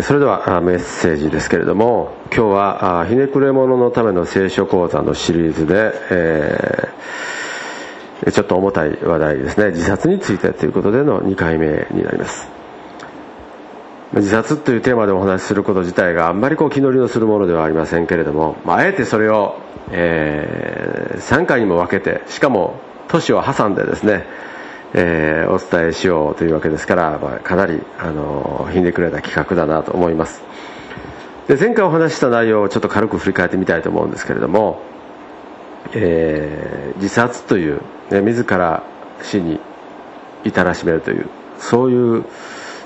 それではメッセージですけれども今日はひねくれ者のための聖書講座のシリーズで、えー、ちょっと重たい話題ですね。自殺についてということでの2回目になります。自殺というテーマでお話しすること自体があんまりこう気乗りのするものではありませんけれども、まあ、えてそれを、えー、3回にも分けてしかも年を挟んでですねえー、お伝えしようというわけですから、まあ、かなり、あのひねくれた企画だなと思います。で前回お話した内容をちょっと軽く振り返ってみたいと思うんですけれども、えー、自殺という、ね、自ら死に至らしめるというそういう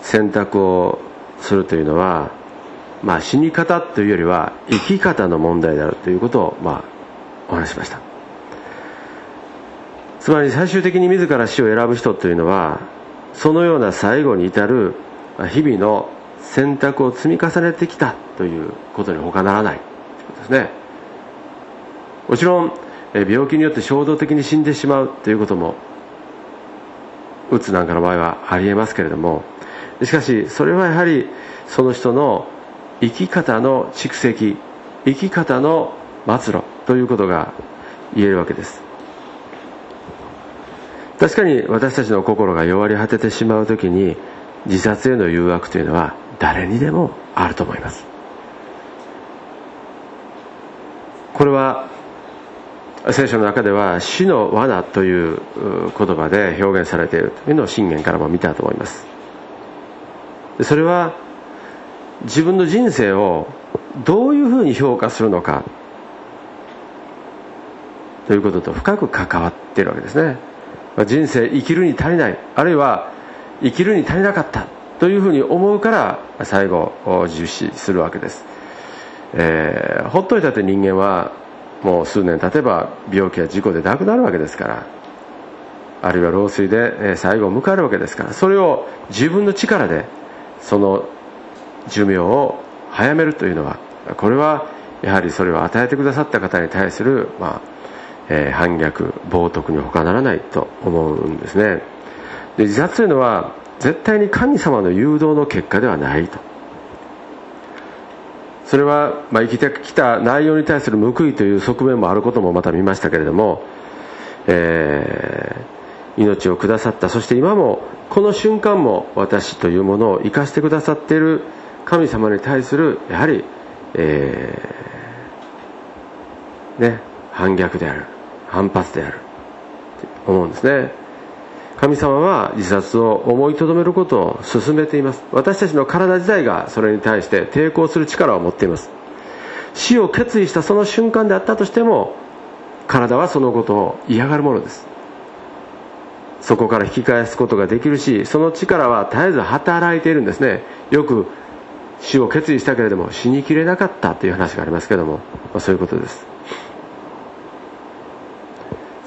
選択をするというのは、まあ、死に方というよりは生き方の問題であるということを、まあ、お話しました。つまり最終的に自ら死を選ぶ人というのはそのような最後に至る日々の選択を積み重ねてきたということに他ならないということですね。もちろん病気によって衝動的に死んでしまうということもうつなんかの場合はありえますけれどもしかしそれはやはりその人の生き方の蓄積生き方の末路ということが言えるわけです。確かに私たちの心が弱り果ててしまう時に自殺への誘惑というのは誰にでもあると思います。これは聖書の中では死の罠という言葉で表現されているというのを信玄からも見たと思います。それは自分の人生をどういうふうに評価するのかということと深く関わっているわけですね。人生生きるに足りないあるいは生きるに足りなかったというふうに思うから最後重視するわけです、えー、ほっといたって人間はもう数年経てば病気や事故で亡くなるわけですからあるいは老衰で最後を迎えるわけですからそれを自分の力でその寿命を早めるというのはこれはやはりそれを与えてくださった方に対する、まあ、えー、反逆冒涜に他ならないと思うんですね。で自殺というのは絶対に神様の誘導の結果ではないと。それは、まあ、生きてきた内容に対する報いという側面もあることもまた見ましたけれども、えー、命をくださったそして今もこの瞬間も私というものを生かしてくださっている神様に対するやはり、えー、ね反逆である。反発である。と思うんですね。神様は自殺を思いとどめることを進めています。私たちの体自体がそれに対して抵抗する力を持っています。死を決意したその瞬間であったとしても体はそのことを嫌がるものです。そこから引き返すことができるしその力は絶えず働いているんですね。よく死を決意したけれども死にきれなかったという話がありますけども、まあ、そういうことです。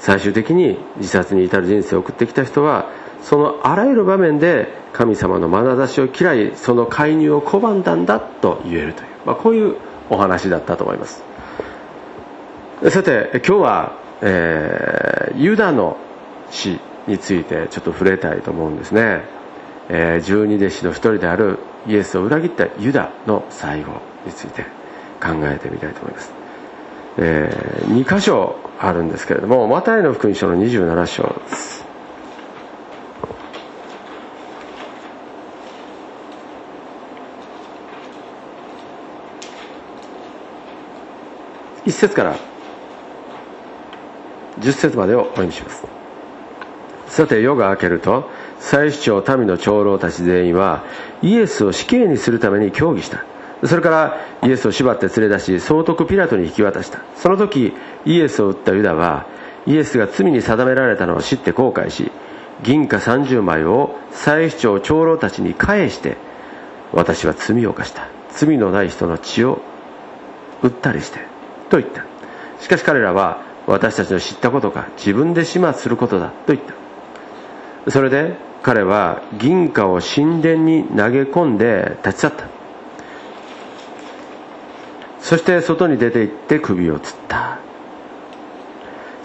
最終的に自殺に至る人生を送ってきた人はそのあらゆる場面で神様の眼差しを嫌いその介入を拒んだんだと言えるという、まあ、こういうお話だったと思います。さて今日は、えー、ユダの死についてちょっと触れたいと思うんですね、えー、十二弟子の一人であるイエスを裏切ったユダの最後について考えてみたいと思います、えー、2箇所あるんですけれどもマタイの福音書の27章です1節から10節までをお読みします。さて夜が明けると祭司長民の長老たち全員はイエスを死刑にするために協議した。それからイエスを縛って連れ出し総督ピラトに引き渡した。その時イエスを撃ったユダはイエスが罪に定められたのを知って後悔し銀貨30枚を祭司長長老たちに返して私は罪を犯した。罪のない人の血を売ったりしてと言った。しかし彼らは私たちの知ったことか自分で始末することだと言った。それで彼は銀貨を神殿に投げ込んで立ち去った。そして外に出て行って首を吊った。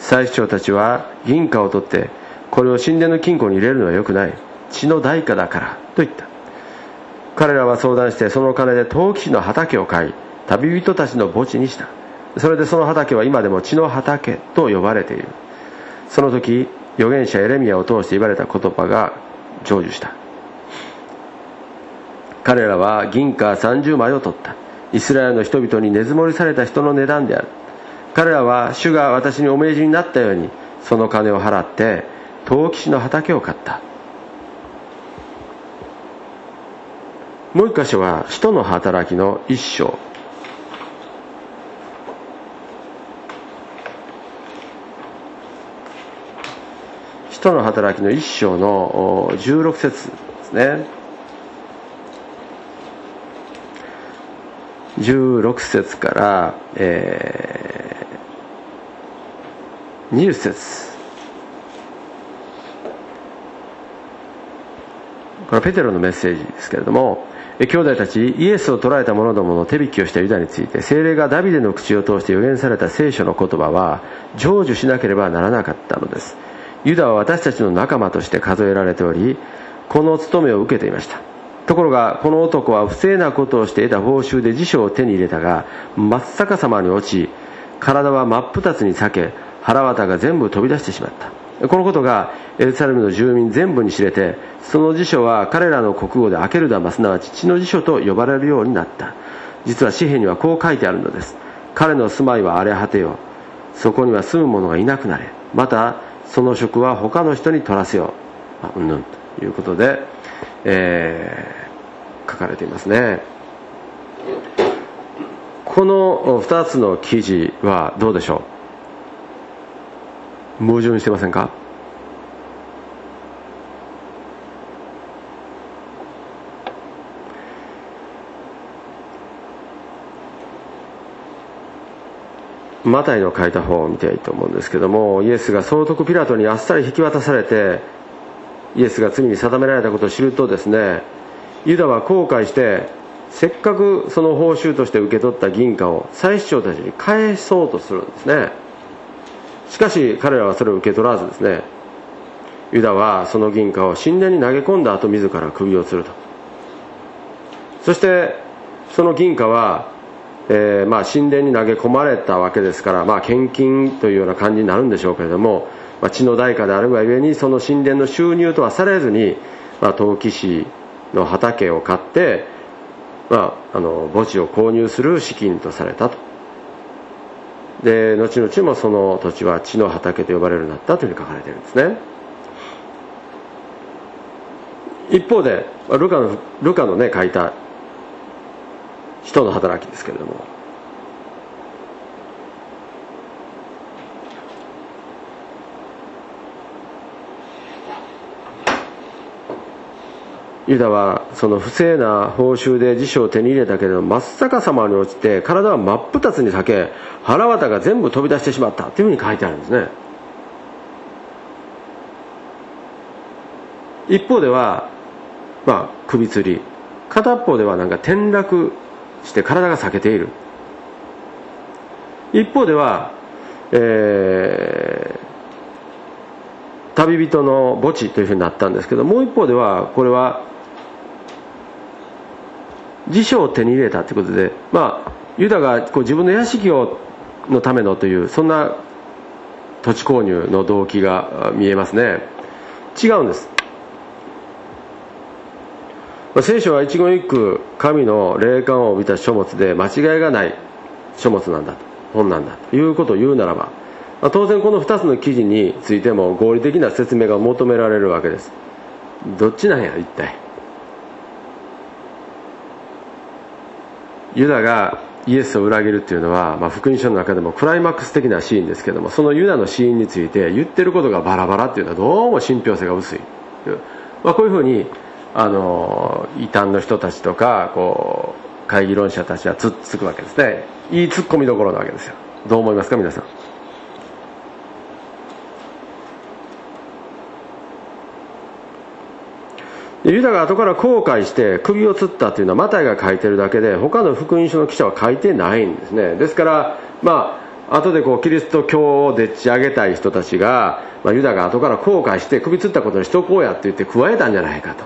祭司長たちは銀貨を取ってこれを神殿の金庫に入れるのはよくない。血の代価だからと言った。彼らは相談してその金で陶器師の畑を買い旅人たちの墓地にした。それでその畑は今でも血の畑と呼ばれている。その時預言者エレミアを通して言われた言葉が成就した。彼らは銀貨30枚を取った。イスラエルの人々に根積もりされた人の値段である。彼らは主が私にお命じになったようにその金を払って陶器師の畑を買った。もう一箇所は使徒の働きの一章。使徒の働きの一章の16節ですね。16節から、え、20節これペテロのメッセージですけれども兄弟たちイエスを捕らえた者どもの手引きをしたユダについて精霊がダビデの口を通して予言された聖書の言葉は成就しなければならなかったのです。ユダは私たちの仲間として数えられておりこの務めを受けていました。ところがこの男は不正なことをして得た報酬で辞書を手に入れたが真っ逆さまに落ち体は真っ二つに裂け腹渡が全部飛び出してしまった。このことがエルサレムの住民全部に知れてその辞書は彼らの国語でアケルダマす。なわち血の辞書と呼ばれるようになった。実は紙幣にはこう書いてあるのです。彼の住まいは荒れ果てよそこには住む者がいなくなれ。またその職は他の人に取らせよう。うんぬん。ということで、えー、書かれていますね。この2つの記事はどうでしょう？矛盾してませんか？マタイの書いた本を見ていいと思うんですけどもイエスが総督ピラトにあっさり引き渡されてイエスが罪に定められたことを知るとですねユダは後悔してせっかくその報酬として受け取った銀貨を祭司長たちに返そうとするんですね。しかし彼らはそれを受け取らずですねユダはその銀貨を神殿に投げ込んだ後自ら首を吊ると。そしてその銀貨は、えー、まあ神殿に投げ込まれたわけですから、まあ、献金というような感じになるんでしょうけれども、まあ、血の代価であるがゆえにその神殿の収入とはされずに、まあ、陶器師の畑を買って、まあ、あの墓地を購入する資金とされたと。で後々もその土地は地の畑と呼ばれるようになったというふうに書かれているんですね。一方でルカのルカのね書いた人の働きですけれども。ユダはその不正な報酬で辞書を手に入れたけれど真っ逆さまに落ちて体は真っ二つに裂け腹渡が全部飛び出してしまった。というふうに書いてあるんですね。一方ではまあ首吊り。片方ではなんか転落して体が裂けている。一方では、えー、旅人の墓地というふうになったんですけどもう一方ではこれは辞書を手に入れたということで、まあ、ユダがこう自分の屋敷をのためのというそんな土地購入の動機が見えますね。違うんです。まあ聖書は一言一句神の霊感を帯びた書物で間違いがない書物なんだと本なんだということを言うならばまあ当然この2つの記事についても合理的な説明が求められるわけです。どっちなんや一体。ユダがイエスを裏切るというのは、まあ、福音書の中でもクライマックス的なシーンですけどもそのユダのシーンについて言ってることがバラバラっていうのはどうも信憑性が薄い、まあ、こういうふうにあの異端の人たちとかこう会議論者たちはつっつくわけですね。いいツッコミどころなわけですよ。どう思いますか皆さん？ユダが後から後悔して首を吊ったというのはマタイが書いてるだけで他の福音書の記者は書いてないんですね。ですからまあ後でこうキリスト教をでっち上げたい人たちが、まあ、ユダが後から後悔して首吊ったことにしとこうやって言って加えたんじゃないかと。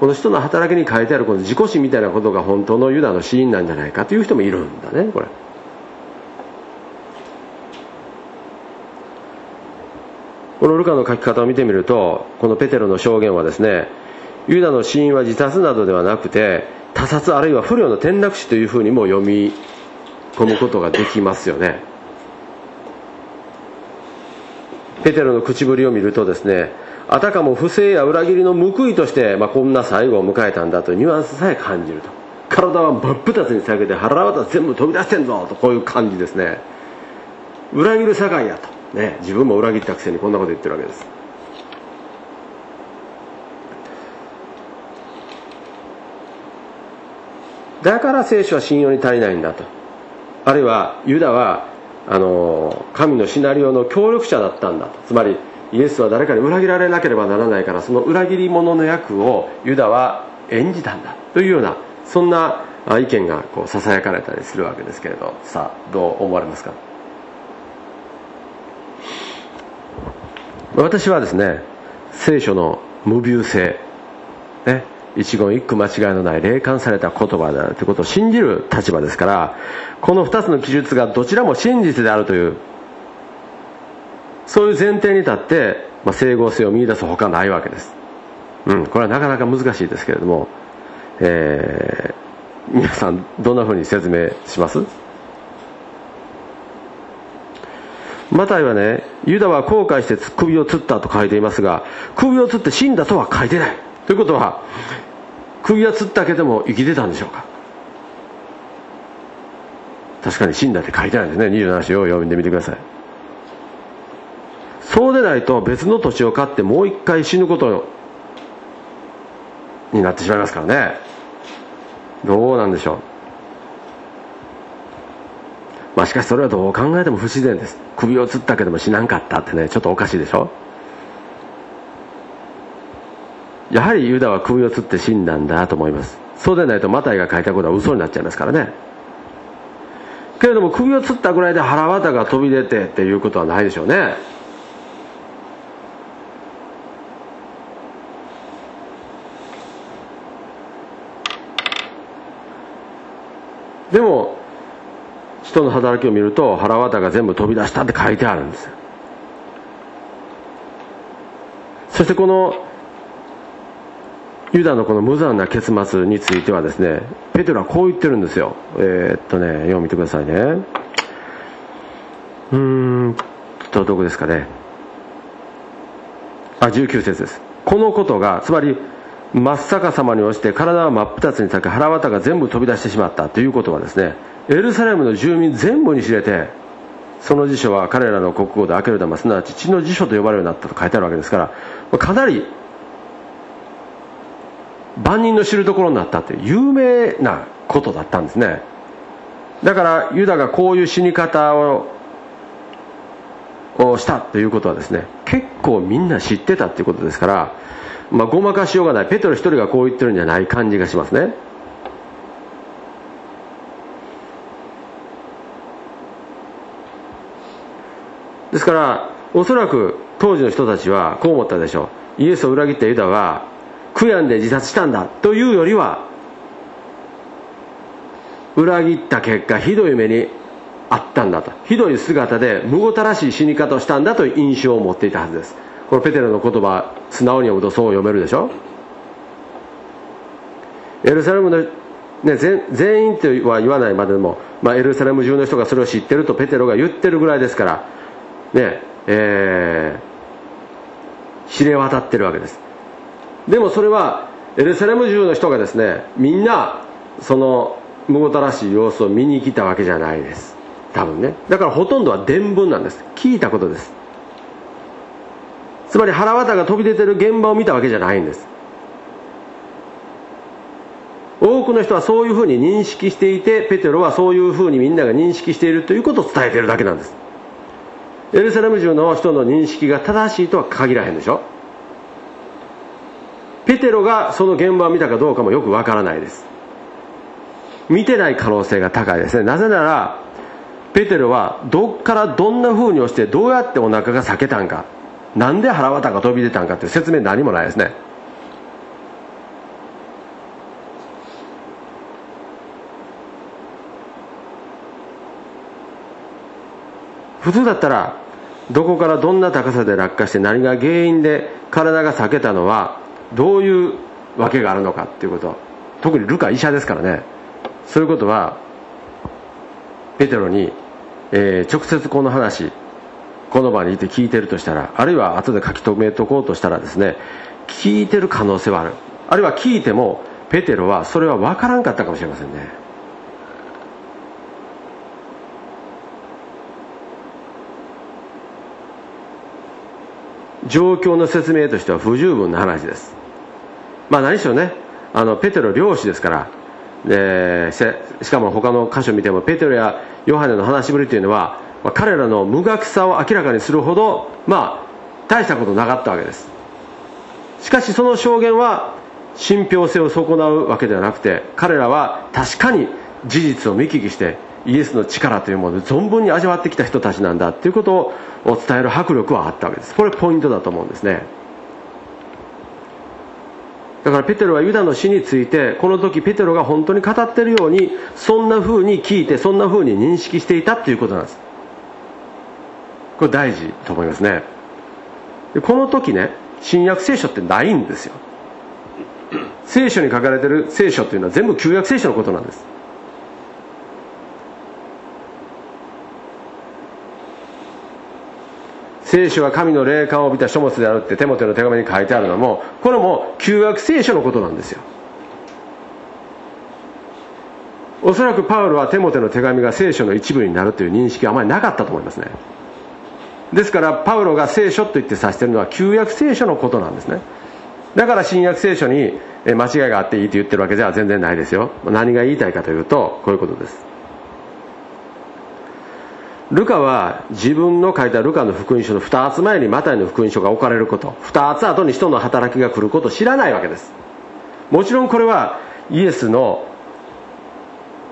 この人の働きに書いてあるこの自己死みたいなことが本当のユダの死因なんじゃないかという人もいるんだねこれ。このルカの書き方を見てみるとこのペテロの証言はですねユダの死因は自殺などではなくて他殺あるいは不慮の転落死というふうにも読み込むことができますよね。ペテロの口ぶりを見るとですねあたかも不正や裏切りの報いとして、まあ、こんな最後を迎えたんだというニュアンスさえ感じると。体は真っ二つに下げて腹渡全部飛び出してんぞとこういう感じですね。裏切る社会やと、ね、自分も裏切ったくせにこんなこと言ってるわけです。だから聖書は信用に足りないんだと。あるいはユダはあの神のシナリオの協力者だったんだと。つまりイエスは誰かに裏切られなければならないからその裏切り者の役をユダは演じたんだ。というようなそんな意見がこうささやかれたりするわけですけれど。さあどう思われますか？私はですね聖書の無病性ね一言一句間違いのない霊感された言葉であるということを信じる立場ですからこの2つの記述がどちらも真実であるというそういう前提に立って、まあ、整合性を見出すほかないわけです。うん、これはなかなか難しいですけれども、えー、皆さんどんなふうに説明します？マタイはね、ユダは後悔して首を吊ったと書いていますが、首を吊って死んだとは書いてない。ということは、首は吊ったけども生きてたんでしょうか？確かに死んだって書いてないんですね。27章を読んでみてください。そうでないと別の土地を買ってもう一回死ぬことになってしまいますからね。どうなんでしょう。まあしかしそれはどう考えても不自然です。首をつったけども死なんかったってねちょっとおかしいでしょ。やはりユダは首をつって死んだんだと思います。そうでないとマタイが書いたことは嘘になっちゃいますからね。けれども首をつったぐらいで腹渡が飛び出てっていうことはないでしょうね。でも人の働きを見ると腹渡が全部飛び出したって書いてあるんです。そしてこのユダのこの無残な結末についてはですねペテロはこう言ってるんですよ。えー、っとね読みてくださいね。うーんとどこですかね。あ19節です。このことがつまり真っ逆さまに落ちて体は真っ二つに裂け腹渡が全部飛び出してしまった。ということはですねエルサレムの住民全部に知れてその辞書は彼らの国語で開ける玉すなわち血の辞書と呼ばれるようになったと書いてあるわけですからかなり万人の知るところになったという有名なことだったんですね。だからユダがこういう死に方をしたということはですね結構みんな知ってたということですからまあ、ごまかしようがない。ペテロ一人がこう言ってるんじゃない感じがしますね。ですからおそらく当時の人たちはこう思ったでしょう。イエスを裏切ったユダは悔やんで自殺したんだというよりは裏切った結果ひどい目にあったんだと。ひどい姿でむごたらしい死に方をしたんだという印象を持っていたはずです。このペテロの言葉素直に読むとそう読めるでしょエルサレムの、ね、全員とは言わないまでも、まあ、エルサレム中の人がそれを知ってるとペテロが言ってるぐらいですからねえー、知れ渡ってるわけです。でもそれはエルサレム中の人がですねみんなそのむごたらしい様子を見に来たわけじゃないです。多分ね。だからほとんどは伝聞なんです。聞いたことです。つまり腹渡が飛び出てる現場を見たわけじゃないんです。多くの人はそういうふうに認識していてペテロはそういうふうにみんなが認識しているということを伝えているだけなんです。エルサレム中の人の認識が正しいとは限らへんでしょ。ペテロがその現場を見たかどうかもよくわからないです。見てない可能性が高いですね。なぜならペテロはどっからどんな風に押してどうやってお腹が裂けたんかなんで腹渡が飛び出たんかっていう説明何もないですね。普通だったらどこからどんな高さで落下して何が原因で体が裂けたのはどういうわけがあるのかっていうこと。特にルカ医者ですからね。そういうことはペテロに、えー、直接この話この場にいて聞いてるとしたらあるいは後で書き留めとこうとしたらですね聞いてる可能性はある。あるいは聞いてもペテロはそれは分からんかったかもしれませんね。状況の説明としては不十分な話です。まあ何しろねあのペテロ漁師ですからでしかも他の箇所見てもペテロやヨハネの話しぶりというのは、まあ、彼らの無学さを明らかにするほどまあ大したことなかったわけです。しかしその証言は信憑性を損なうわけではなくて彼らは確かに事実を見聞きしてイエスの力というものを存分に味わってきた人たちなんだということをを伝える迫力はあったわけです。これポイントだと思うんですね。だからペテロはユダの死についてこの時ペテロが本当に語ってるようにそんな風に聞いてそんな風に認識していたということなんです。これ大事と思いますね。でこの時ね新約聖書ってないんですよ。聖書に書かれてる聖書っていうのは全部旧約聖書のことなんです。聖書は神の霊感を帯びた書物であるって手元の手紙に書いてあるのもこれも旧約聖書のことなんですよ。おそらくパウロはテモテの手紙が聖書の一部になるという認識はあまりなかったと思いますね。ですからパウロが聖書と言って指しているのは旧約聖書のことなんですね。だから新約聖書に間違いがあっていいと言ってるわけでは全然ないですよ。何が言いたいかというとこういうことです。ルカは自分の書いたルカの福音書の2つ前にマタイの福音書が置かれること。2つ後に人の働きが来ることを知らないわけです。もちろんこれはイエスの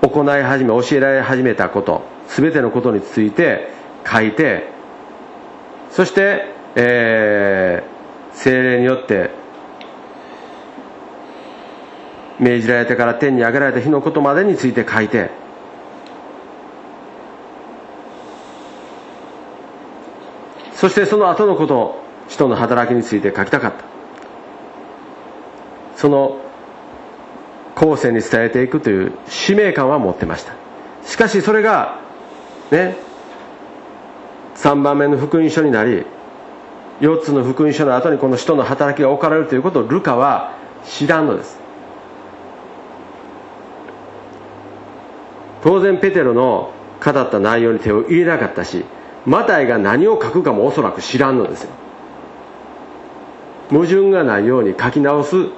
行い始め教えられ始めたこと。全てのことについて書いてそして、えー、精霊によって命じられてから天に上げられた日のことまでについて書いてそしてその後のことを人の働きについて書きたかった。その後世に伝えていくという使命感は持ってました。しかしそれがね3番目の福音書になり4つの福音書の後にこの人の働きが置かれるということをルカは知らんのです。当然ペテロの語った内容に手を入れなかったしマタイが何を書くかもおそらく知らんのですよ。矛盾がないように書き直す。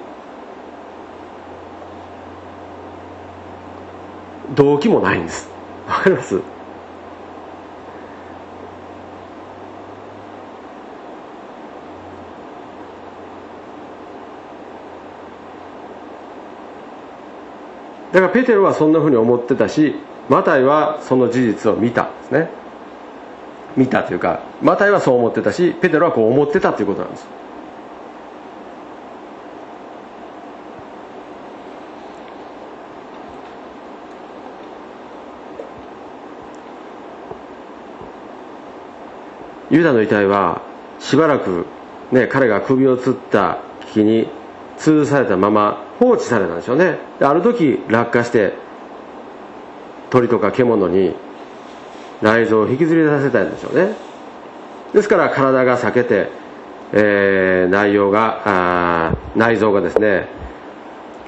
動機もないんです。わかります？だからペテロはそんなふうに思ってたしマタイはその事実を見たんですね。見たというかマタイはそう思ってたしペテロはこう思ってたということなんです。ユダの遺体はしばらく、ね、彼が首をつった木に吊るされたまま放置されたんでしょうね。ある時落下して鳥とか獣に内臓を引きずり出せたんでしょうね。ですから体が裂けて、えー、内容が内臓がですね、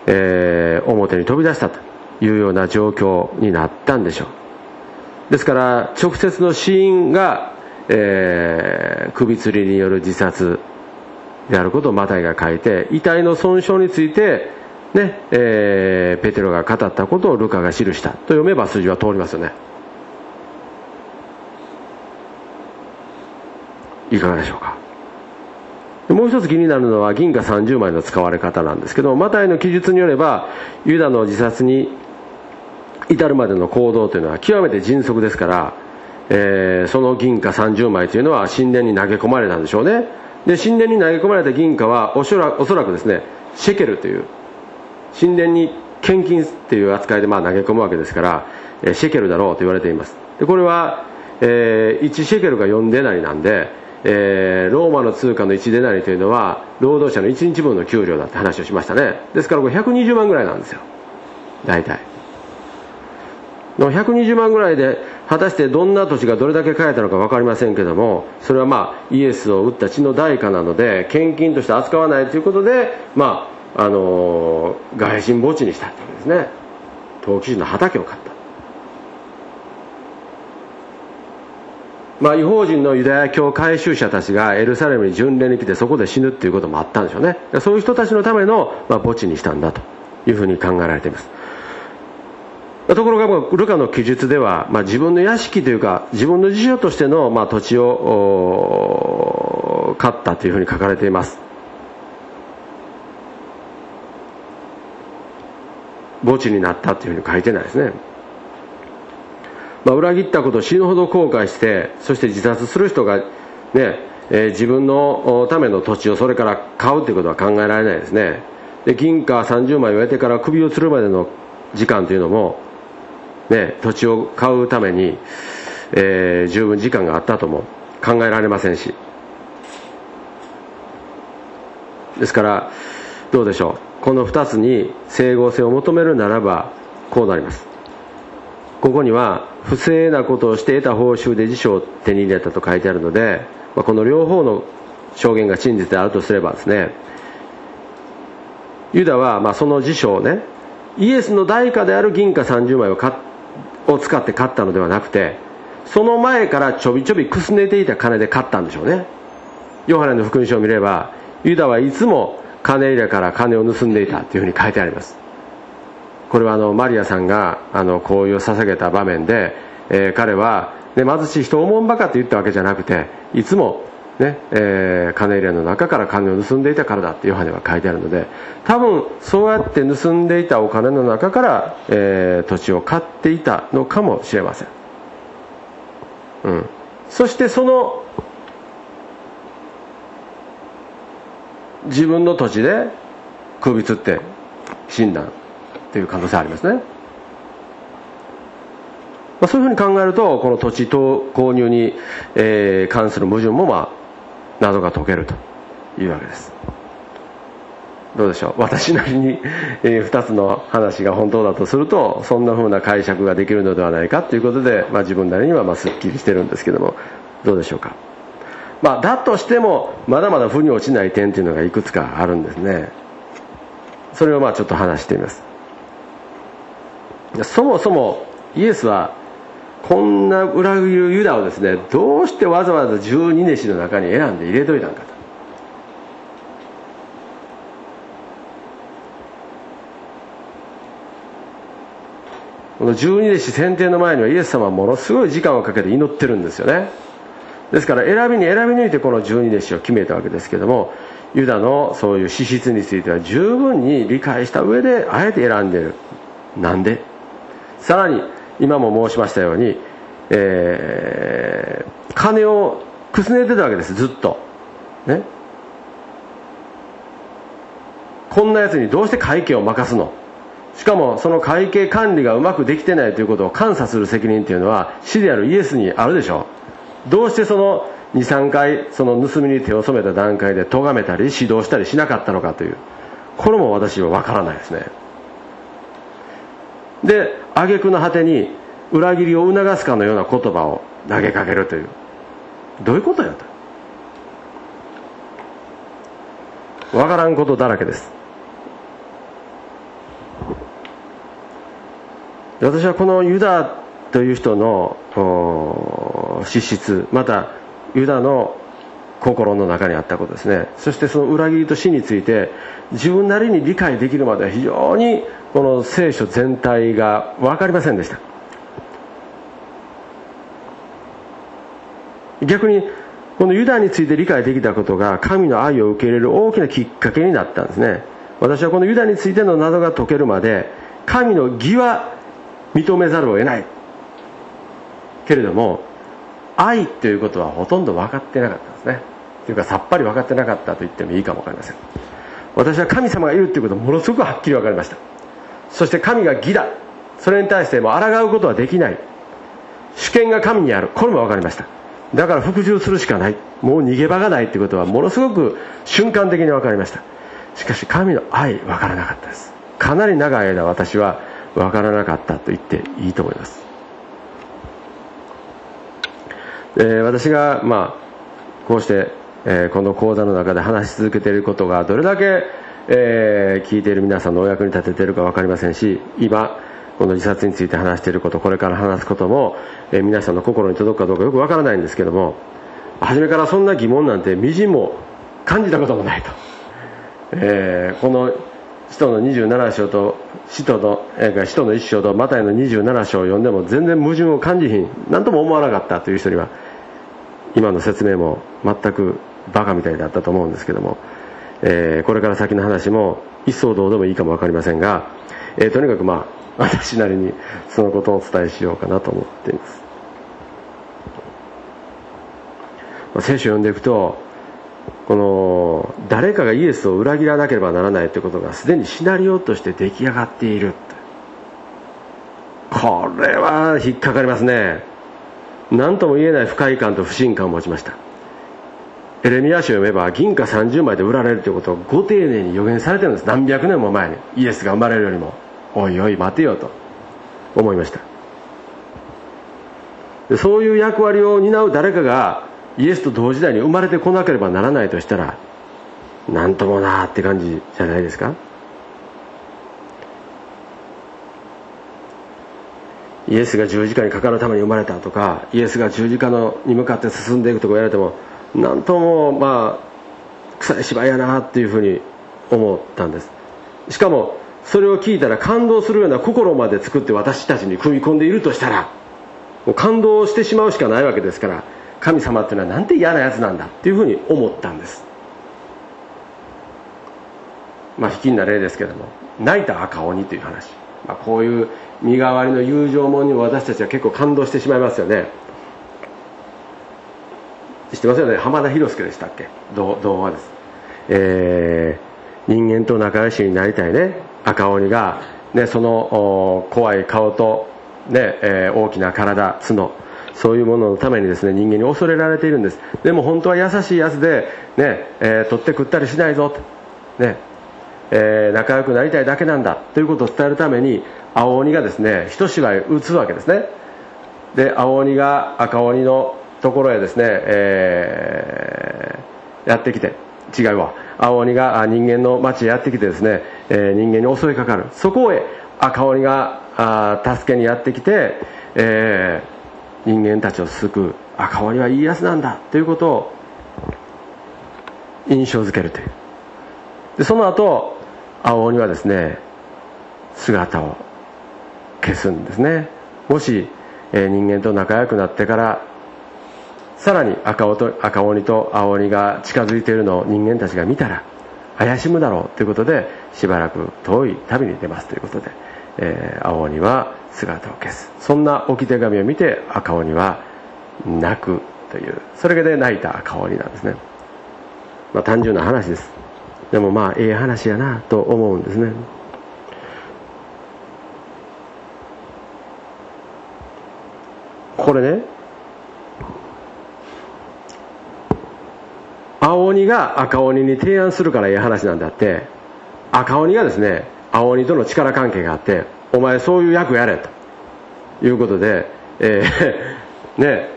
えー、表に飛び出したというような状況になったんでしょう。ですから直接の死因が、えー、首吊りによる自殺であることをマタイが書いて遺体の損傷についてね、えー、ペテロが語ったことをルカが記したと読めば筋は通りますよね。いかがでしょうか？もう一つ気になるのは銀貨30枚の使われ方なんですけどマタイの記述によればユダの自殺に至るまでの行動というのは極めて迅速ですから、えー、その銀貨30枚というのは神殿に投げ込まれたんでしょうね。で神殿に投げ込まれた銀貨はおそらおそらくですねシェケルという神殿に献金っていう扱いでまあ投げ込むわけですから、えシェケルだろうと言われています。でこれはえー、1シェケルが4デナリなんで、えー、ローマの通貨の1デナリというのは労働者の1日分の給料だって話をしましたね。ですからこれ120万ぐらいなんですよ。大体。の120万ぐらいで果たしてどんな土地がどれだけ買えたのか分かりませんけどもそれはまあイエスを打った血の代価なので献金として扱わないということでまああのー、外人墓地にしたってわけですね。陶器師の畑を買った。まあ、違法人のユダヤ教回収者たちがエルサレムに巡礼に来てそこで死ぬっていうこともあったんでしょうね。そういう人たちのための、まあ、墓地にしたんだというふうに考えられています。ところがルカの記述では、まあ、自分の屋敷というか自分の辞書としての、まあ、土地を買ったというふうに書かれています。墓地になったというふうに書いてないですね、まあ、裏切ったことを死ぬほど後悔してそして自殺する人がね、えー、自分のための土地をそれから買うということは考えられないですね。で銀貨30枚を得てから首を吊るまでの時間というのもね、土地を買うために、えー、十分時間があったとも考えられませんし。ですからどうでしょう。この2つに整合性を求めるならばこうなります。ここには不正なことをして得た報酬で辞書を手に入れたと書いてあるので、まあ、この両方の証言が真実であるとすればですねユダはまあその辞書をねイエスの代価である銀貨30枚を買を使って買ったのではなくてその前からちょびちょびくすねていた金で買ったんでしょうね。ヨハネの福音書を見ればユダはいつも金入れから金を盗んでいたというふうに書いてあります。これはあのマリアさんがあの行為を捧げた場面で、え、彼は、ね、貧しい人をおもんばかって言ったわけじゃなくていつもねえー、金入れの中から金を盗んでいたからだってヨハネは書いてあるので多分そうやって盗んでいたお金の中から、えー、土地を買っていたのかもしれません、うん、そしてその自分の土地で首つって死んだ。っていう可能性ありますね、まあ、そういうふうに考えるとこの土地と購入に、えー、関する矛盾もまあ謎が解けるというわけです。どうでしょう？私なりに、えー、2つの話が本当だとするとそんな風な解釈ができるのではないかということで、まあ、自分なりにはまあすっきりしてるんですけどもどうでしょうか？まあだとしてもまだまだ腑に落ちない点というのがいくつかあるんですね。それをまあちょっと話してみます。そもそもイエスはこんな裏切るユダをですねどうしてわざわざ十二弟子の中に選んで入れといたんかと。この十二弟子選定の前にはイエス様はものすごい時間をかけて祈ってるんですよね。ですから選びに選び抜いてこの十二弟子を決めたわけですけどもユダのそういう資質については十分に理解した上であえて選んでる。なんで？さらに今も申しましたように、えー、金をくすねてたわけですずっと。ね。こんなやつにどうして会計を任すの？しかもその会計管理がうまくできてないということを監査する責任っていうのは死であるイエスにあるでしょう。どうしてその23回その盗みに手を染めた段階で咎めたり指導したりしなかったのかという。これも私は分からないですね。で挙句の果てに裏切りを促すかのような言葉を投げかけるという。どういうことやと。分からんことだらけです。私はこのユダという人の資質またユダの心の中にあったことですね。そしてその裏切りと死について自分なりに理解できるまでは非常にこの聖書全体が分かりませんでした。逆にこのユダについて理解できたことが神の愛を受け入れる大きなきっかけになったんですね。私はこのユダについての謎が解けるまで神の義は認めざるを得ない。けれども愛ということはほとんど分かってなかったんですね。というかさっぱり分かってなかったと言ってもいいかも分かりません。私は神様がいるということものすごくはっきり分かりました。そして神が義だそれに対しても抗うことはできない。主権が神にある。これも分かりました。だから服従するしかない。もう逃げ場がないってことはものすごく瞬間的に分かりました。しかし神の愛分からなかったです。かなり長い間私は分からなかったと言っていいと思います。で私がまあこうして、え、この講座の中で話し続けていることがどれだけ、え、聞いている皆さんのお役に立てているか分かりませんし今この自殺について話していることこれから話すことも、え、皆さんの心に届くかどうかよく分からないんですけども初めからそんな疑問なんてみじんも感じたこともないと、えー、この使徒の27章と使徒の、えー、使徒の1章とマタイの27章を読んでも全然矛盾を感じひん。何とも思わなかったという人には今の説明も全くバカみたいだったと思うんですけども、えー、これから先の話も一層どうでもいいかも分かりませんが、えー、とにかくまあ 私なりにそのことをお伝えしようかなと思っています、まあ、聖書を読んでいくとこの誰かがイエスを裏切らなければならないということがすでにシナリオとして出来上がっている。これは引っかかりますね。何とも言えない不快感と不信感を持ちました。エレミア書を読めば銀貨30枚で売られるということをご丁寧に予言されてるんです。何百年も前に。イエスが生まれるよりも。おいおい待てよと。思いました。でそういう役割を担う誰かがイエスと同時代に生まれてこなければならないとしたら何ともなーって感じじゃないですか。イエスが十字架にかかるために生まれたとかイエスが十字架のに向かって進んでいくとか言われても何ともまあ臭い芝居やなっていうふうに思ったんです。しかもそれを聞いたら感動するような心まで作って私たちに組み込んでいるとしたらもう感動してしまうしかないわけですから神様っていうのはなんて嫌なやつなんだっていうふうに思ったんです。まあ卑近な例ですけども泣いた赤鬼という話、まあ、こういう身代わりの友情もんにも私たちは結構感動してしまいますよね。知ってますよね？浜田博介でしたっけ？童話です。えー、人間と仲良しになりたいね。赤鬼が、ね、その怖い顔と、ねえー、大きな体角。そういうもののためにですね人間に恐れられているんです。でも本当は優しいやつで、ねえー、取って食ったりしないぞと、ね。えー、仲良くなりたいだけなんだ。ということを伝えるために青鬼がですね一芝居打つわけですね。で青鬼が赤鬼のところへですね、えー、やってきて違うわ。青鬼が人間の町へやってきてですね、えー、人間に襲いかかる。そこへ赤鬼があ助けにやってきて、えー、人間たちを救う。赤鬼はいいやつなんだ。ということを印象づけるという。でその後青鬼はですね姿を消すんですね。もし、えー、人間と仲良くなってからさらに赤鬼と青鬼が近づいているのを人間たちが見たら怪しむだろうということでしばらく遠い旅に出ますということで、えー、青鬼は姿を消す。そんな置き手紙を見て赤鬼は泣くという。それで泣いた赤鬼なんですね、まあ、単純な話です。でもまあええ話やなと思うんですね。これね青鬼が赤鬼に提案するからいい話なんだって。赤鬼がですね青鬼との力関係があってお前そういう役やれと。いうことで、えー、ね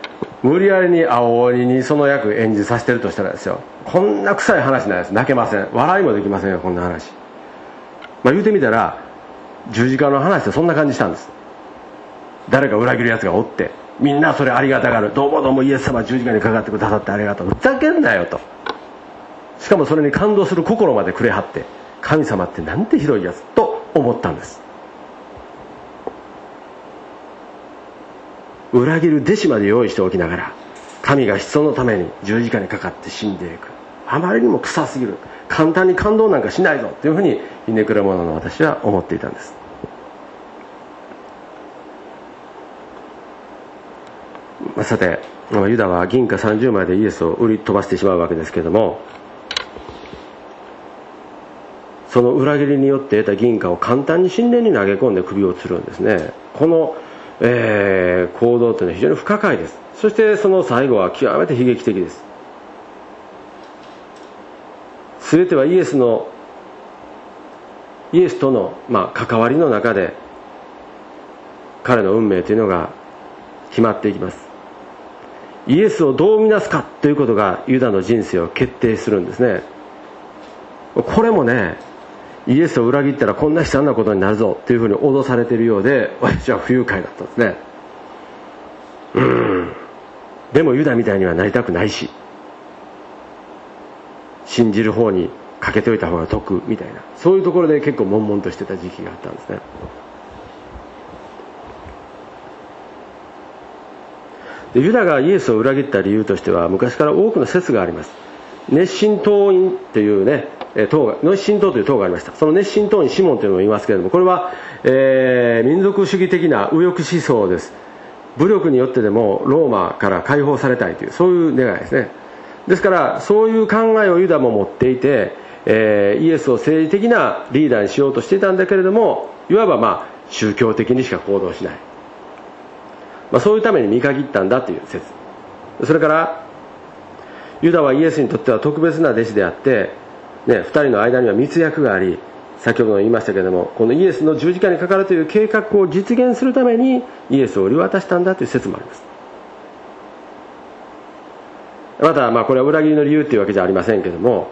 無理やりに青鬼にその役演じさせてるとしたらですよ。こんな臭い話なんです。泣けません。笑いもできませんよこんな話。まあ言うてみたら十字架の話ってそんな感じしたんです。誰か裏切るやつがおって。みんなそれありがたがる。どうもどうもイエス様十字架にかかってくださってありがとう。ふざけんなよと。しかもそれに感動する心までくれはって神様ってなんてひどいやつと思ったんです。裏切る弟子まで用意しておきながら神が人のために十字架にかかって死んでいく。あまりにも臭すぎる。簡単に感動なんかしないぞ。というふうにひねくれ者の私は思っていたんです。さてユダは銀貨30枚でイエスを売り飛ばしてしまうわけですけどもその裏切りによって得た銀貨を簡単に神殿に投げ込んで首を吊るんですね。この、えー、行動というのは非常に不可解です。そしてその最後は極めて悲劇的です。全てはイエスのイエスとの、まあ、関わりの中で彼の運命というのが決まっていきます。イエスをどう見なすかということがユダの人生を決定するんですね。これもねイエスを裏切ったらこんな悲惨なことになるぞというふうに脅されているようで私は不愉快だったんですね。うん。でもユダみたいにはなりたくないし信じる方にかけておいた方が得みたいなそういうところで結構悶々としてた時期があったんですね。でユダがイエスを裏切った理由としては昔から多くの説があります。熱心党員っていうね党が熱心党という党がありました。その熱心党員シモンというのを言いますけれどもこれは、えー、民族主義的な右翼思想です。武力によってでもローマから解放されたいというそういう願いですね。ですからそういう考えをユダも持っていて、えー、イエスを政治的なリーダーにしようとしていたんだけれどもいわばまあ宗教的にしか行動しない、まあ、そういうために見限ったんだという説。それからユダはイエスにとっては特別な弟子であって、ね、2人の間には密約があり先ほども言いましたけれどもこのイエスの十字架にかかるという計画を実現するためにイエスを売り渡したんだという説もあります。またまあこれは裏切りの理由っていうわけじゃありませんけれども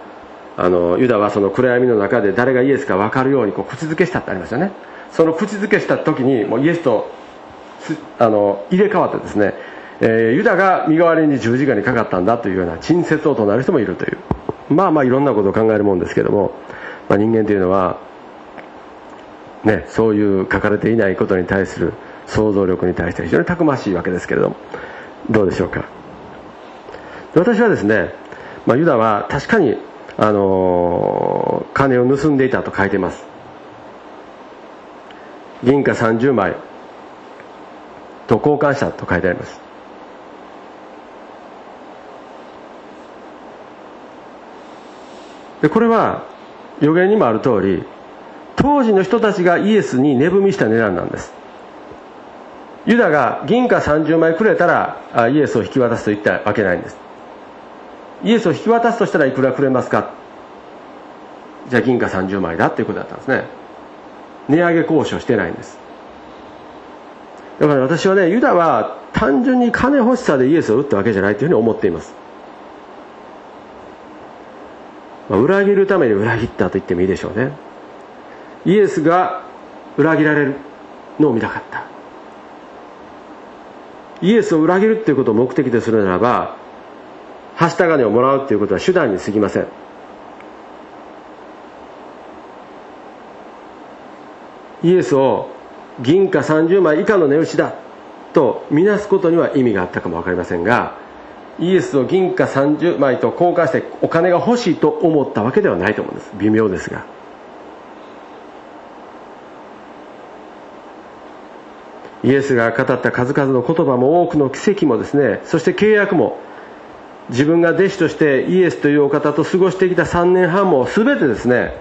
あのユダはその暗闇の中で誰がイエスか分かるようにこう口づけしたってありますよね。その口づけした時にもうイエスとあの入れ替わってですねえー、ユダが身代わりに十字架にかかったんだというような陳説を唱える人もいるという。まあまあいろんなことを考えるもんですけども、まあ、人間というのは、ね、そういう書かれていないことに対する想像力に対して非常にたくましいわけですけれども。どうでしょうか？私はですね、まあ、ユダは確かに、あの、金を盗んでいたと書いてます。銀貨30枚。と交換したと書いてあります。でこれは予言にもある通り当時の人たちがイエスに値踏みした値段なんです。ユダが銀貨30枚くれたらイエスを引き渡すと言ったわけないんです。イエスを引き渡すとしたらいくらくれますか？じゃあ銀貨30枚だっていうことだったんですね。値上げ交渉してないんです。だから私はねユダは単純に金欲しさでイエスを打ったわけじゃないというふうに思っています。まあ、裏切るために裏切ったと言ってもいいでしょうね。イエスが裏切られるのを見たかった。イエスを裏切るっていうことを目的とするならばはした金をもらうっていうことは手段に過ぎません。イエスを銀貨30枚以下の値打ちだ。とみなすことには意味があったかも分かりませんがイエスを銀貨30枚と交換してお金が欲しいと思ったわけではないと思うんです。微妙ですが。イエスが語った数々の言葉も多くの奇跡もですねそして契約も自分が弟子としてイエスというお方と過ごしてきた3年半も全てですね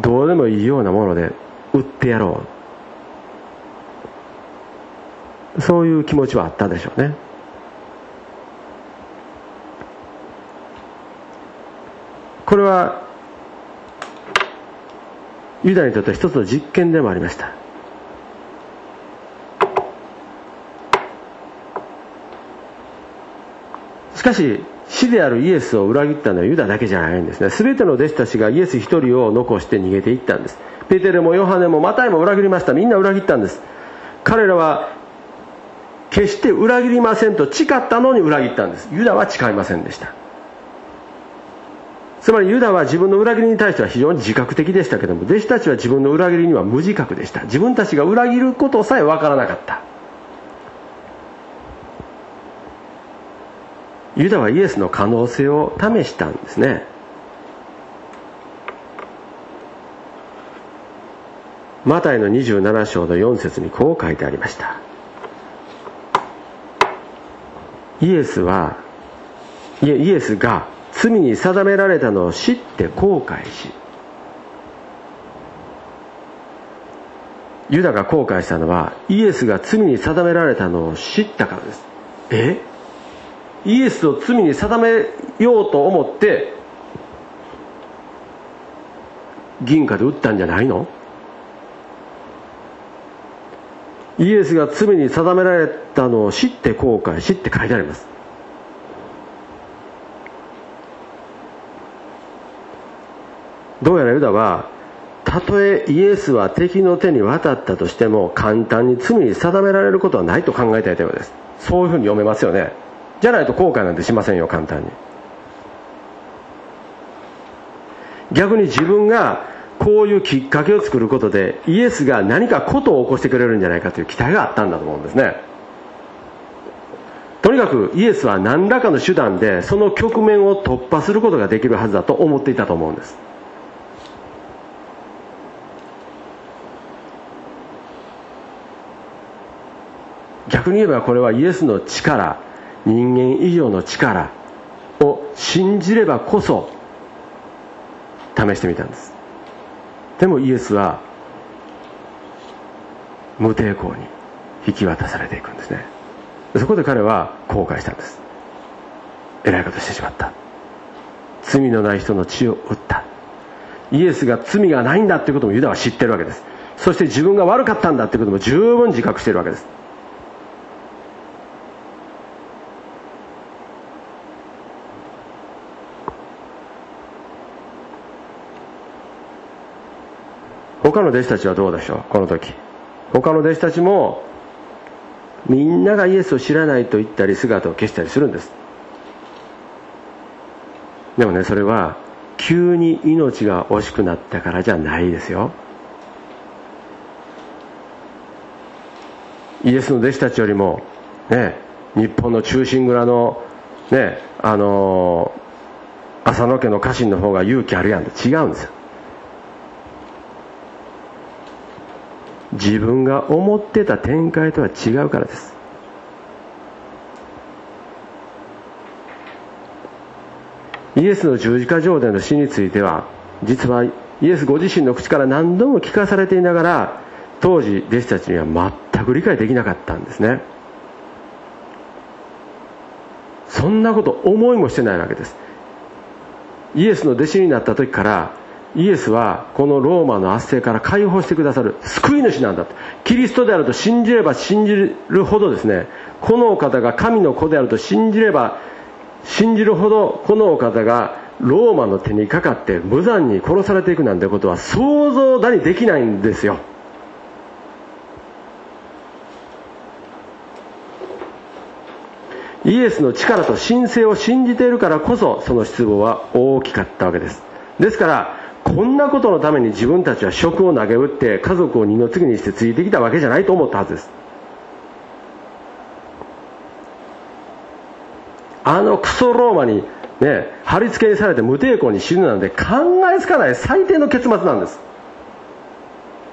どうでもいいようなもので売ってやろう。そういう気持ちはあったでしょうね。これはユダにとって一つの実験でもありました。しかし死であるイエスを裏切ったのはユダだけじゃないんですね。全ての弟子たちがイエス一人を残して逃げていったんです。ペテレもヨハネもマタイも裏切りました。みんな裏切ったんです。彼らは決して裏切りませんと誓ったのに裏切ったんです。ユダは誓いませんでした。つまりユダは自分の裏切りに対しては非常に自覚的でしたけども弟子たちは自分の裏切りには無自覚でした。自分たちが裏切ることさえ分からなかった。ユダはイエスの可能性を試したんですね。マタイの27章の4節にこう書いてありました。イエスはイエスが罪に定められたのを知って後悔しユダが後悔したのはイエスが罪に定められたのを知ったからです。え？イエスを罪に定めようと思って銀貨で売ったんじゃないの？イエスが罪に定められたのを知って後悔しって書いてあります。どうやらユダはたとえイエスは敵の手に渡ったとしても簡単に罪に定められることはないと考えていたようです。そういうふうに読めますよね。じゃないと後悔なんてしませんよ簡単に。逆に自分がこういうきっかけを作ることでイエスが何かことを起こしてくれるんじゃないかという期待があったんだと思うんですね。とにかくイエスは何らかの手段でその局面を突破することができるはずだと思っていたと思うんです。逆に言えばこれはイエスの力人間以上の力を信じればこそ試してみたんです。でもイエスは無抵抗に引き渡されていくんですね。そこで彼は後悔したんです。えらいことしてしまった。罪のない人の血を打った。イエスが罪がないんだっていうこともユダは知ってるわけです。そして自分が悪かったんだっていうことも十分自覚しているわけです。他の弟子たちはどうでしょう？この時。他の弟子たちもみんながイエスを知らないと言ったり姿を消したりするんです。でもねそれは急に命が惜しくなったからじゃないですよ。イエスの弟子たちよりもね日本の中心蔵のねあの、浅野家の家臣の方が勇気あるやんって違うんですよ。自分が思ってた展開とは違うからです。イエスの十字架上での死については実はイエスご自身の口から何度も聞かされていながら当時弟子たちには全く理解できなかったんですね。そんなこと思いもしてないわけです。イエスの弟子になった時からイエスはこのローマの圧政から解放してくださる救い主なんだと。キリストであると信じれば信じるほどですねこのお方が神の子であると信じれば信じるほどこのお方がローマの手にかかって無残に殺されていくなんてことは想像だにできないんですよ。イエスの力と神聖を信じているからこそその失望は大きかったわけです。ですからこんなことのために自分たちは職を投げ打って家族を二の次にしてついてきたわけじゃないと思ったはずです。あのクソローマにね貼り付けにされて無抵抗に死ぬなんて考えつかない最低の結末なんです。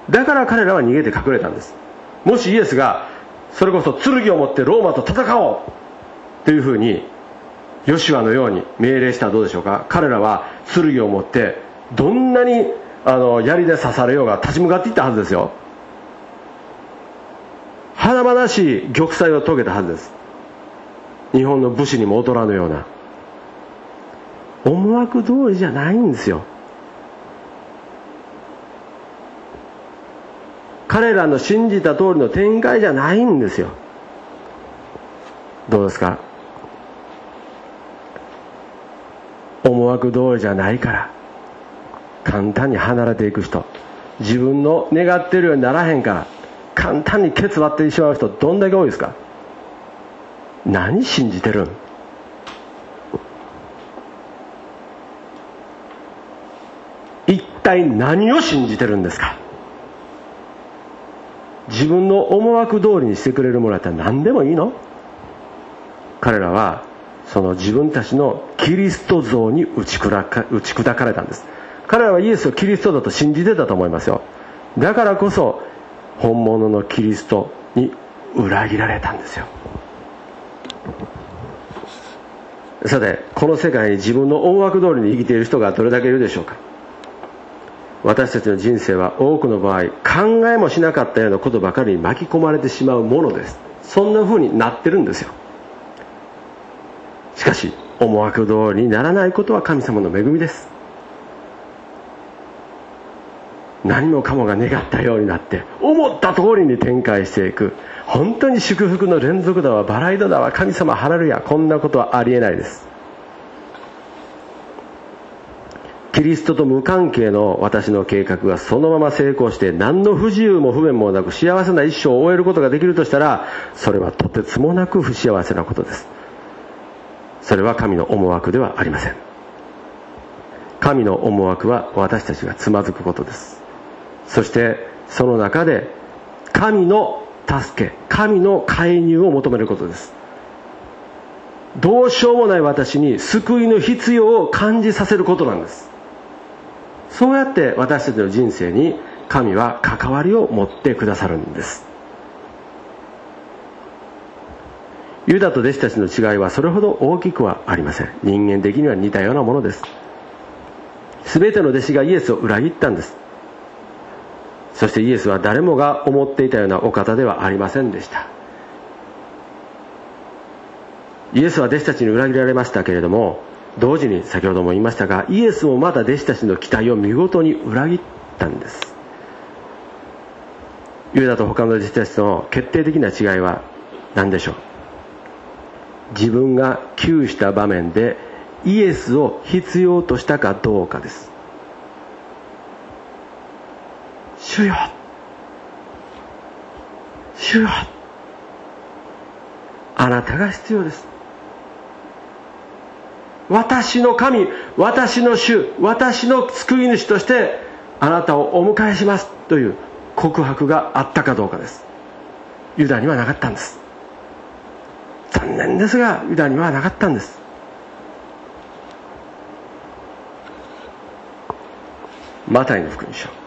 だから彼らは逃げて隠れたんです。もしイエスがそれこそ剣を持ってローマと戦おうというふうにヨシュアのように命令したらどうでしょうか。彼らは剣を持ってどんなにあの槍で刺されようが立ち向かっていったはずですよ。華々しい玉砕を遂げたはずです。日本の武士にも劣らぬような。思惑通りじゃないんですよ。彼らの信じた通りの展開じゃないんですよ。どうですか？思惑通りじゃないから。簡単に離れていく人。自分の願ってるようにならへんから簡単にケツ割ってしまう人どんだけ多いですか？何信じてるん？一体何を信じてるんですか？自分の思惑通りにしてくれるものだったら何でもいいの？彼らはその自分たちのキリスト像に打ち砕かれたんです。彼らはイエスをキリストだと信じてたと思いますよ。だからこそ本物のキリストに裏切られたんですよ。さてこの世界に自分の思惑通りに生きている人がどれだけいるでしょうか。私たちの人生は多くの場合考えもしなかったようなことばかりに巻き込まれてしまうものです。そんな風になってるんですよ。しかし思惑通りにならないことは神様の恵みです。何もかもが願ったようになって思った通りに展開していく。本当に祝福の連続だわバラ色だわ神様ハラルヤ。こんなことはありえないです。キリストと無関係の私の計画がそのまま成功して何の不自由も不便もなく幸せな一生を終えることができるとしたらそれはとてつもなく不幸せなことです。それは神の思惑ではありません。神の思惑は私たちがつまずくことです。そしてその中で神の助け神の介入を求めることです。どうしようもない私に救いの必要を感じさせることなんです。そうやって私たちの人生に神は関わりを持ってくださるんです。ユダと弟子たちの違いはそれほど大きくはありません。人間的には似たようなものです。全ての弟子がイエスを裏切ったんです。そしてイエスは誰もが思っていたようなお方ではありませんでした。イエスは弟子たちに裏切られましたけれども同時に先ほども言いましたがイエスもまだ弟子たちの期待を見事に裏切ったんです。ユダと他の弟子たちの決定的な違いは何でしょう？自分が窮した場面でイエスを必要としたかどうかです。主よ。主よ。あなたが必要です。私の神私の主私の救い主としてあなたをお迎えします。という告白があったかどうかです。ユダにはなかったんです。残念ですがユダにはなかったんです。マタイの福音書。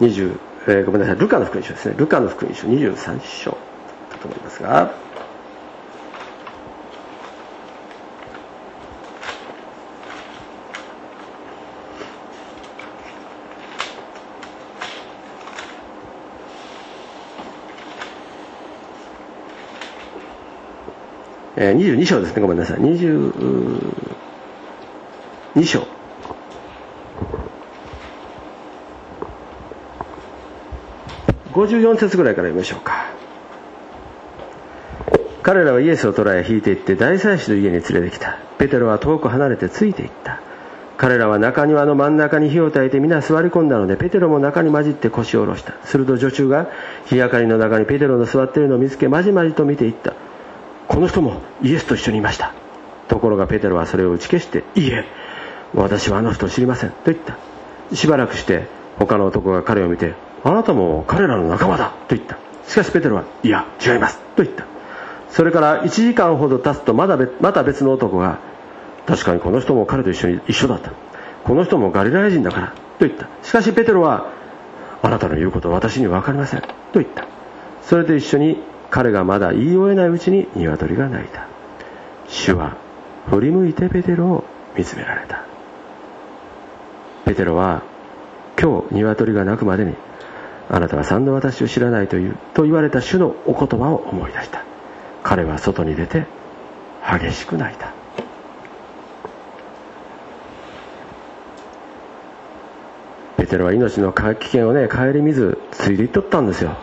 20、えー、ごめんなさいルカの福音書ですね。ルカの福音書23章。だと思いますが。えー、22章ですね。ごめんなさい。22章。54節ぐらいから読みましょうか。彼らはイエスを捕らえ引いていって大祭司の家に連れてきた。ペテロは遠く離れてついていった。彼らは中庭の真ん中に火を焚いて皆座り込んだのでペテロも中に混じって腰を下ろした。すると女中が日明かりの中にペテロの座っているのを見つけまじまじと見ていった。この人もイエスと一緒にいました。ところがペテロはそれを打ち消していいえ私はあの人を知りません。と言った。しばらくして他の男が彼を見てあなたも彼らの仲間だと言った。しかしペテロはいや違います。と言った。それから1時間ほど経つとまだまた別の男が確かにこの人も彼と一緒に一緒だった。この人もガリラヤ人だからと言った。しかしペテロはあなたの言うことは私には分かりません。と言った。それと一緒に彼がまだ言い終えないうちに鶏が鳴いた。主は振り向いてペテロを見つめられた。ペテロは今日鶏が鳴くまでにあなたは三度私を知らないというと言われた主のお言葉を思い出した。彼は外に出て激しく泣いた。ペテロは命の危険をね顧みずついでいっとったんですよ。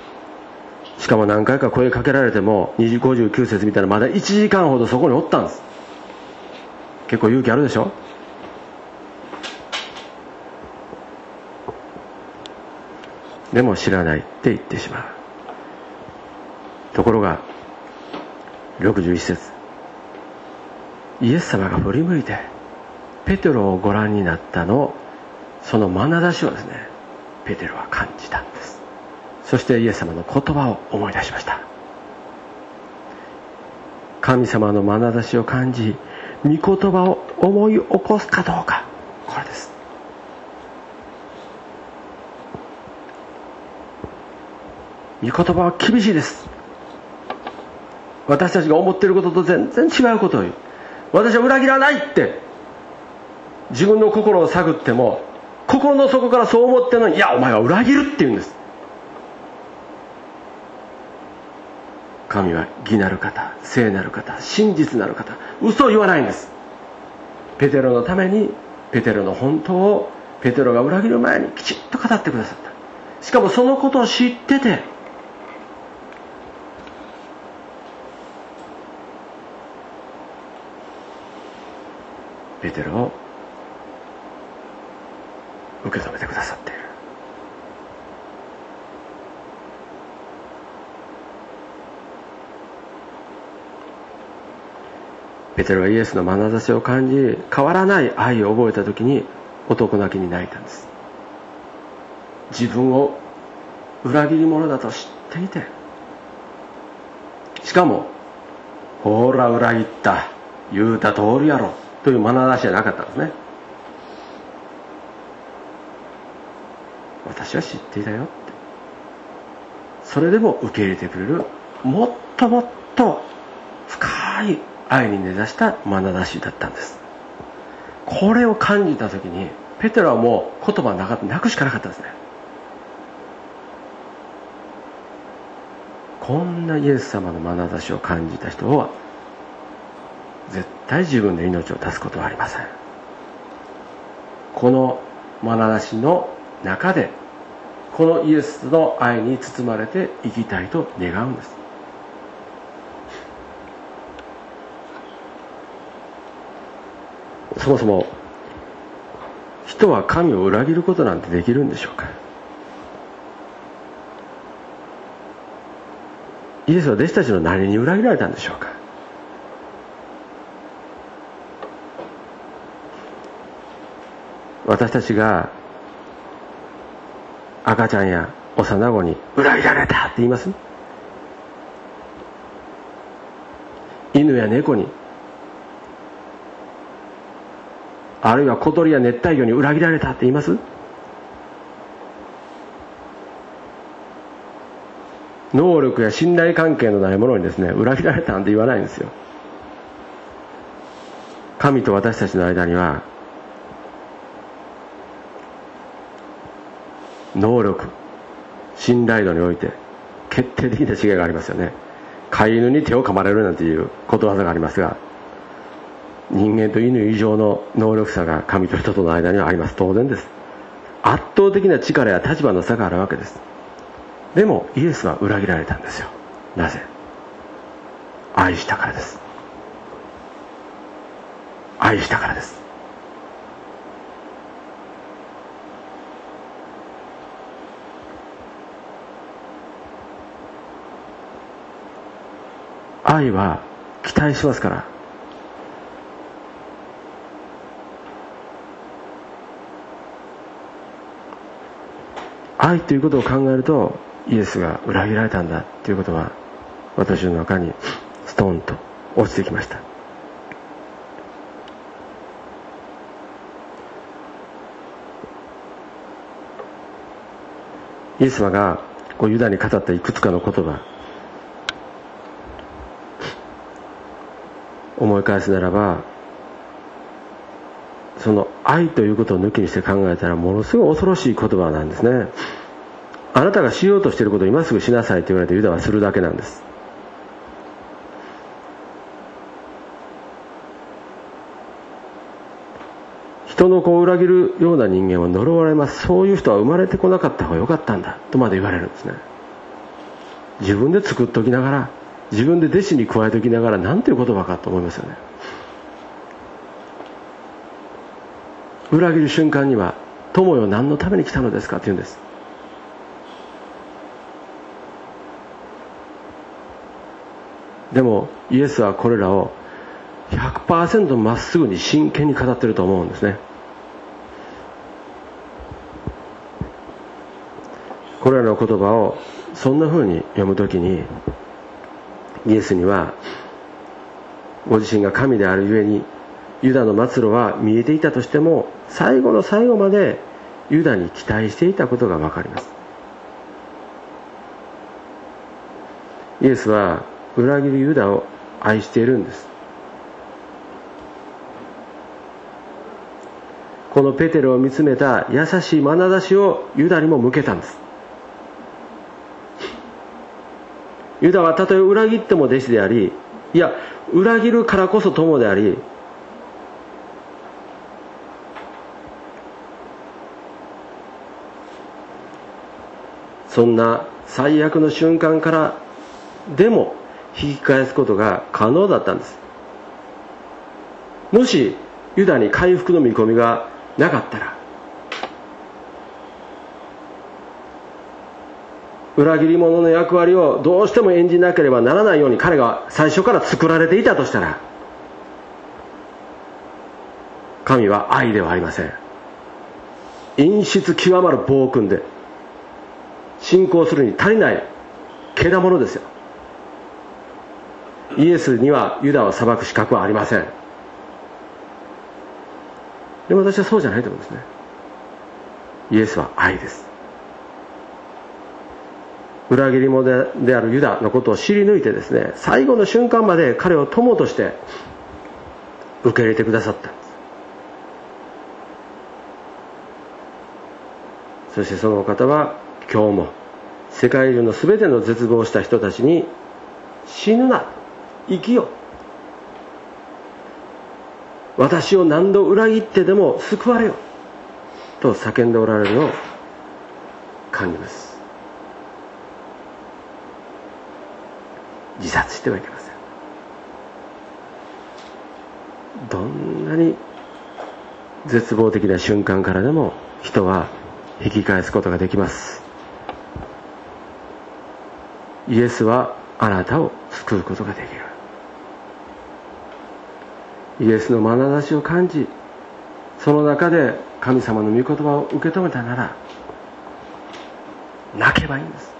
しかも何回か声かけられても59節みたいなまだ1時間ほどそこにおったんです。結構勇気あるでしょ？でも知らないって言ってしまう。ところが61節。イエス様が振り向いてペテロをご覧になったのをその眼差しをですねペテロは感じたんです。そしてイエス様の言葉を思い出しました。神様の眼差しを感じ御言葉を思い起こすかどうか。これです。御言葉は厳しいです。私たちが思っていることと全然違うことを言う。私は裏切らないって。自分の心を探っても心の底からそう思ってるのにいやお前は裏切るって言うんです。神は義なる方聖なる方真実なる方嘘を言わないんです。ペテロのためにペテロの本当をペテロが裏切る前にきちっと語ってくださった。しかもそのことを知っててペテロを受け止めてくださっている。ペテロはイエスの眼差しを感じ変わらない愛を覚えた時に男泣きに泣いたんです。自分を裏切り者だと知っていて。しかもほら裏切った言うた通りやろ。という眼差しじゃなかったんですね。私は知っていたよって。それでも受け入れてくれるもっともっと深い愛に根ざした眼差しだったんです。これを感じた時にペテロはもう言葉なか泣くしかなかったですね。こんなイエス様の眼差しを感じた人は絶対自分で命を絶つことはありません。この眼差しの中でこのイエスの愛に包まれて生きたいと願うんです。そもそも人は神を裏切ることなんてできるんでしょうか？イエスは弟子たちの何に裏切られたんでしょうか？私たちが赤ちゃんや幼子に裏切られたって言います？犬や猫にあるいは小鳥や熱帯魚に裏切られたって言います？能力や信頼関係のないものにですね裏切られたなんて言わないんですよ。神と私たちの間には能力信頼度において決定的な違いがありますよね。飼い犬に手を噛まれるなんていうことわざがありますが人間と犬以上の能力差が神と人との間にはあります。当然です。圧倒的な力や立場の差があるわけです。でもイエスは裏切られたんですよ。なぜ？愛したからです。愛したからです。愛は期待しますから。愛ということを考えるとイエスが裏切られたんだということは私の中にストーンと落ちてきました。イエス様がこうユダに語ったいくつかの言葉思い返すならばその愛ということを抜きにして考えたらものすごい恐ろしい言葉なんですね。あなたがしようとしていることを今すぐしなさいと言われてユダはするだけなんです。人の子を裏切るような人間は呪われます。そういう人は生まれてこなかった方がよかったんだ。とまで言われるんですね。自分で作っておきながら自分で弟子に加えておきながら何ていう言葉かと思いますよね裏切る瞬間には「友よ何のために来たのですか?」って言うんですでもイエスはこれらを100%まっすぐに真剣に語ってると思うんですねこれらの言葉をそんな風に読むときにイエスにはご自身が神であるゆえにユダの末路は見えていたとしても最後の最後までユダに期待していたことが分かります。イエスは裏切るユダを愛しているんです。このペテロを見つめた優しい眼差しをユダにも向けたんです。ユダはたとえ裏切っても弟子でありいや裏切るからこそ友でありそんな最悪の瞬間からでも引き返すことが可能だったんです。もしユダに回復の見込みがなかったら裏切り者の役割をどうしても演じなければならないように彼が最初から作られていたとしたら神は愛ではありません。陰湿極まる暴君で信仰するに足りないけだものですよ。イエスにはユダを裁く資格はありません。でも私はそうじゃないと思うんですね。イエスは愛です。裏切り者であるユダのことを知り抜いてですね最後の瞬間まで彼を友として受け入れてくださった。そしてそのお方は今日も世界中の全ての絶望した人たちに死ぬな生きよ私を何度裏切ってでも救われよと叫んでおられるのを感じます。自殺してはいけません。どんなに絶望的な瞬間からでも人は引き返すことができます。イエスはあなたを救うことができる。イエスの眼差しを感じその中で神様の御言葉を受け止めたなら泣けばいいんです。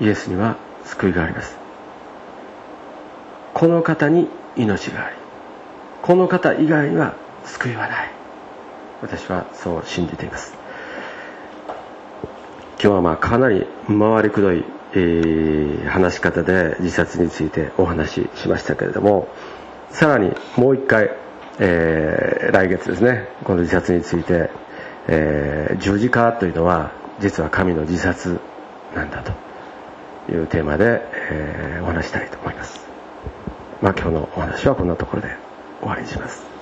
イエスには救いがあります。この方に命がありこの方以外には救いはない。私はそう信じています。今日はまあかなり回りくどい、えー、話し方で自殺についてお話ししましたけれどもさらにもう一回、えー、来月ですねこの自殺について、えー、十字架というのは実は神の自殺なんだと。いうテーマで、えー、お話したいと思います。まあ、今日のお話はこんなところで終わりにします。